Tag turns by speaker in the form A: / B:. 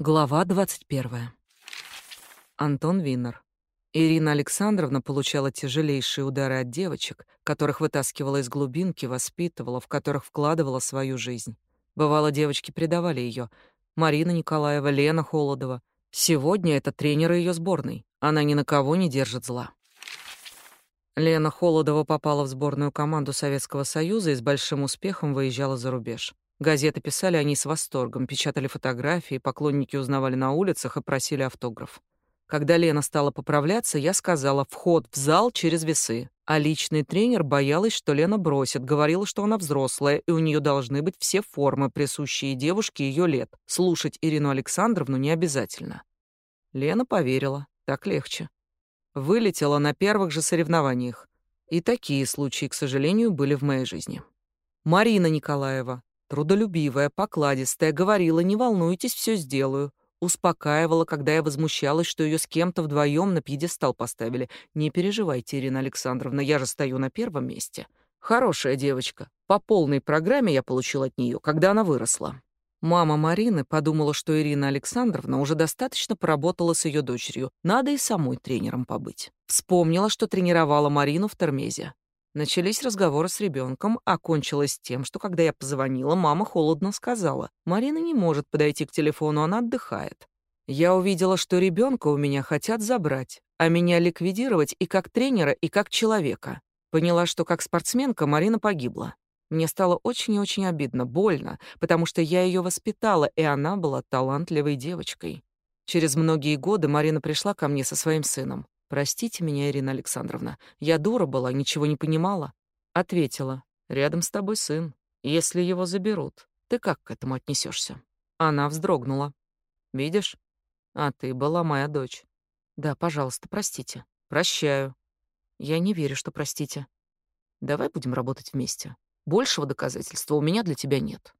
A: Глава 21. Антон Виннер. Ирина Александровна получала тяжелейшие удары от девочек, которых вытаскивала из глубинки, воспитывала, в которых вкладывала свою жизнь. Бывало, девочки предавали ее. Марина Николаева, Лена Холодова. Сегодня это тренеры ее сборной. Она ни на кого не держит зла. Лена Холодова попала в сборную команду Советского Союза и с большим успехом выезжала за рубеж. Газеты писали о ней с восторгом, печатали фотографии, поклонники узнавали на улицах и просили автограф. Когда Лена стала поправляться, я сказала «вход в зал через весы». А личный тренер боялась, что Лена бросит, говорила, что она взрослая, и у нее должны быть все формы, присущие девушке ее лет. Слушать Ирину Александровну не обязательно. Лена поверила, так легче. Вылетела на первых же соревнованиях. И такие случаи, к сожалению, были в моей жизни. Марина Николаева, Трудолюбивая, покладистая, говорила, не волнуйтесь, все сделаю. Успокаивала, когда я возмущалась, что ее с кем-то вдвоем на пьедестал поставили. Не переживайте, Ирина Александровна, я же стою на первом месте. Хорошая девочка. По полной программе я получил от нее, когда она выросла. Мама Марины подумала, что Ирина Александровна уже достаточно поработала с ее дочерью. Надо и самой тренером побыть. Вспомнила, что тренировала Марину в Термезе. Начались разговоры с ребенком, а кончилось тем, что когда я позвонила, мама холодно сказала, «Марина не может подойти к телефону, она отдыхает». Я увидела, что ребенка у меня хотят забрать, а меня ликвидировать и как тренера, и как человека. Поняла, что как спортсменка Марина погибла. Мне стало очень и очень обидно, больно, потому что я ее воспитала, и она была талантливой девочкой. Через многие годы Марина пришла ко мне со своим сыном. Простите меня, Ирина Александровна, я дура была, ничего не понимала. Ответила: "Рядом с тобой сын. Если его заберут, ты как к этому отнесешься? Она вздрогнула. Видишь? А ты была моя дочь. Да, пожалуйста, простите. Прощаю. Я не верю, что простите. Давай будем работать вместе. Большего доказательства у меня для тебя нет.